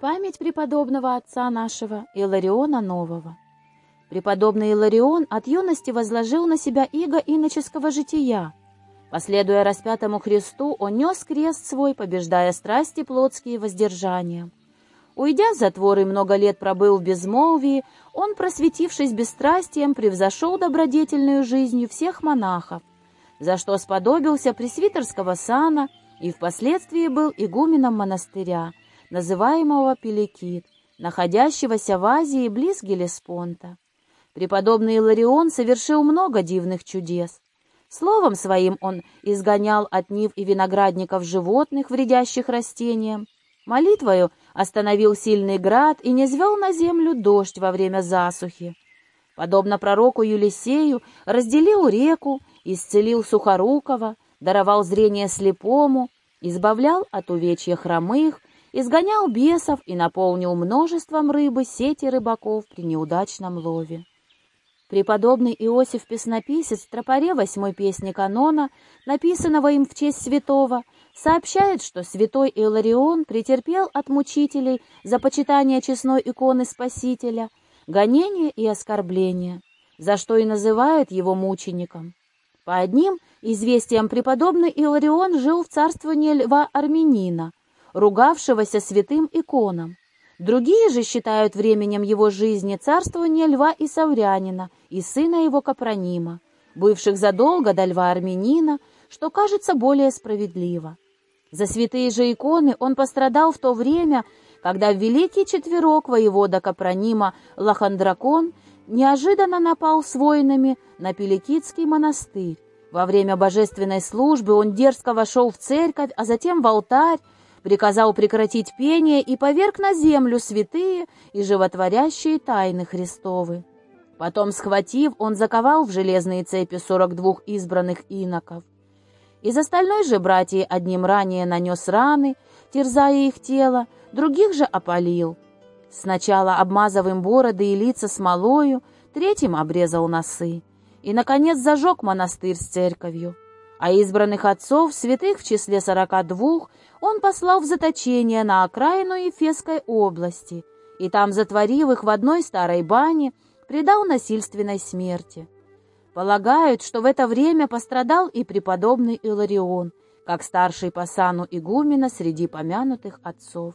Память преподобного отца нашего Илариона Нового. Преподобный Иларион от юности возложил на себя иго иноческого жития. Последуя распятому Христу, он нес крест свой, побеждая страсти плотские воздержания. Уйдя с затвора и много лет пробыл в безмолвии, он, просветившись бесстрастием, превзошел добродетельную жизнью всех монахов, за что сподобился пресвитерского сана и впоследствии был игуменом монастыря – называемого Пеликит, находящегося в Азии близ Гелеспонта. Преподобный Иларион совершил много дивных чудес. Словом своим он изгонял от нив и виноградников животных, вредящих растениям. Молитвою остановил сильный град и не звел на землю дождь во время засухи. Подобно пророку Юлисею, разделил реку, исцелил Сухорукова, даровал зрение слепому, избавлял от увечья хромых, изгонял бесов и наполнил множеством рыбы сети рыбаков при неудачном лове. Преподобный Иосиф Песнописец в тропаре восьмой песни канона, написанного им в честь святого, сообщает, что святой Иларион претерпел от мучителей за почитание честной иконы Спасителя, гонения и оскорбления, за что и называют его мучеником. По одним известиям преподобный Иларион жил в царствовании льва Армянина, ругавшегося святым иконам. Другие же считают временем его жизни царствование льва и саврянина и сына его Капронима, бывших задолго до льва армянина, что кажется более справедливо. За святые же иконы он пострадал в то время, когда великий четверок воевода Капронима Лохандракон неожиданно напал с воинами на Пеликитский монастырь. Во время божественной службы он дерзко вошел в церковь, а затем в алтарь, приказал прекратить пение и поверг на землю святые и животворящие тайны Христовы. Потом, схватив, он заковал в железные цепи сорок двух избранных иноков. Из остальной же братья одним ранее нанес раны, терзая их тело, других же опалил. Сначала обмазав им бороды и лица смолою, третьим обрезал носы и, наконец, зажег монастырь с церковью а избранных отцов, святых в числе сорока двух, он послал в заточение на окраину Ефесской области, и там, затворив их в одной старой бане, предал насильственной смерти. Полагают, что в это время пострадал и преподобный Иларион, как старший по сану игумена среди помянутых отцов.